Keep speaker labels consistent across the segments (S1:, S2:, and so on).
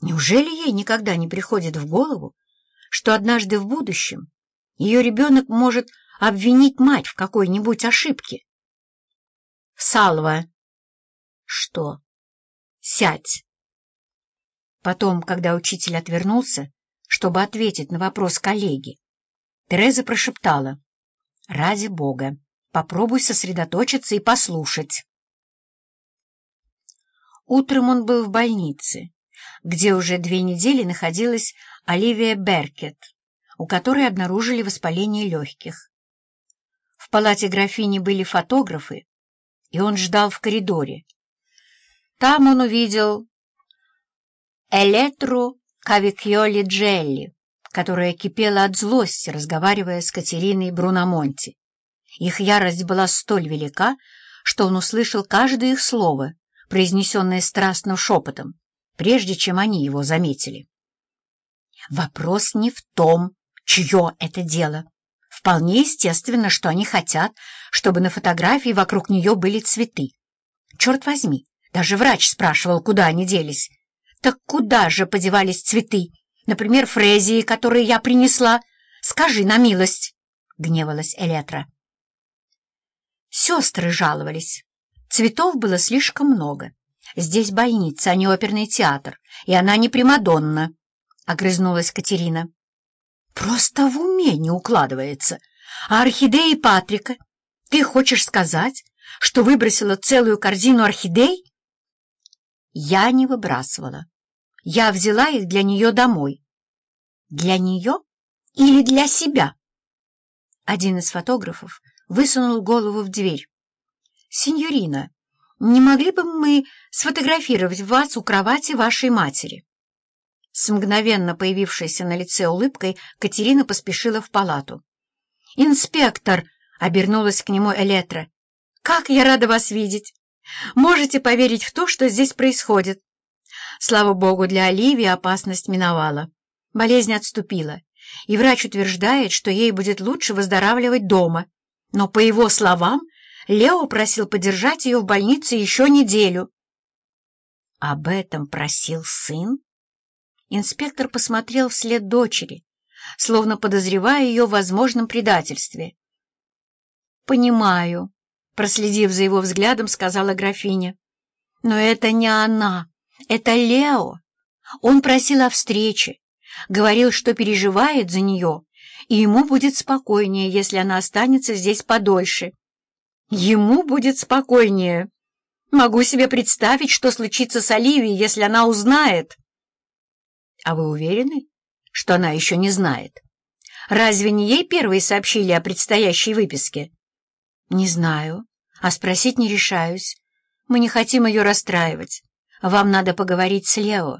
S1: Неужели ей никогда не приходит в голову, что однажды в будущем ее ребенок может обвинить мать в какой-нибудь ошибке? «Салва!» «Что?» «Сядь!» Потом, когда учитель отвернулся, чтобы ответить на вопрос коллеги, Тереза прошептала, «Ради Бога, попробуй сосредоточиться и послушать». Утром он был в больнице, где уже две недели находилась Оливия Беркет, у которой обнаружили воспаление легких. В палате графини были фотографы, и он ждал в коридоре. Там он увидел Элетру Кавикьоли Джелли, которая кипела от злости, разговаривая с Катериной Бруномонти. Их ярость была столь велика, что он услышал каждое их слово, произнесенное страстным шепотом, прежде чем они его заметили. Вопрос не в том, чье это дело. Вполне естественно, что они хотят, чтобы на фотографии вокруг нее были цветы. Черт возьми, даже врач спрашивал, куда они делись. Так куда же подевались цветы? Например, фрезии, которые я принесла. Скажи на милость, — гневалась Элетра. Сестры жаловались. Цветов было слишком много. Здесь больница, а не оперный театр, и она не Примадонна, — огрызнулась Катерина. Просто в уме не укладывается. А орхидеи Патрика? Ты хочешь сказать, что выбросила целую корзину орхидей? Я не выбрасывала. Я взяла их для нее домой. Для нее или для себя? Один из фотографов высунул голову в дверь. «Синьорина, не могли бы мы сфотографировать вас у кровати вашей матери?» С мгновенно появившейся на лице улыбкой Катерина поспешила в палату. «Инспектор!» — обернулась к нему Элетра. «Как я рада вас видеть! Можете поверить в то, что здесь происходит?» Слава богу, для Оливии опасность миновала. Болезнь отступила, и врач утверждает, что ей будет лучше выздоравливать дома. Но, по его словам, Лео просил подержать ее в больнице еще неделю. Об этом просил сын? Инспектор посмотрел вслед дочери, словно подозревая ее в возможном предательстве. «Понимаю», — проследив за его взглядом, сказала графиня. «Но это не она, это Лео. Он просил о встрече, говорил, что переживает за нее, и ему будет спокойнее, если она останется здесь подольше. Ему будет спокойнее. Могу себе представить, что случится с Оливией, если она узнает». А вы уверены, что она еще не знает? Разве не ей первые сообщили о предстоящей выписке? Не знаю, а спросить не решаюсь. Мы не хотим ее расстраивать. Вам надо поговорить с Лео.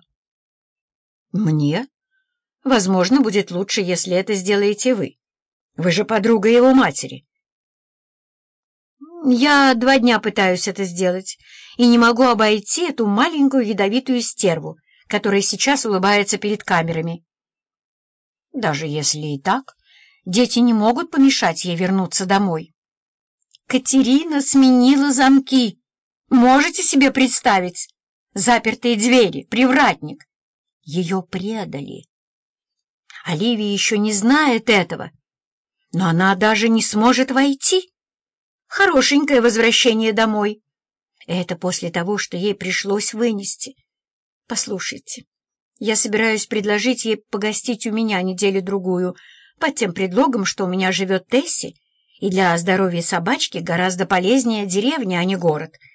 S1: Мне? Возможно, будет лучше, если это сделаете вы. Вы же подруга его матери. Я два дня пытаюсь это сделать и не могу обойти эту маленькую ядовитую стерву, которая сейчас улыбается перед камерами. Даже если и так, дети не могут помешать ей вернуться домой. Катерина сменила замки. Можете себе представить? Запертые двери, привратник. Ее предали. Оливия еще не знает этого, но она даже не сможет войти. Хорошенькое возвращение домой. Это после того, что ей пришлось вынести. Послушайте, я собираюсь предложить ей погостить у меня неделю-другую, под тем предлогом, что у меня живет Тесси, и для здоровья собачки гораздо полезнее деревня, а не город —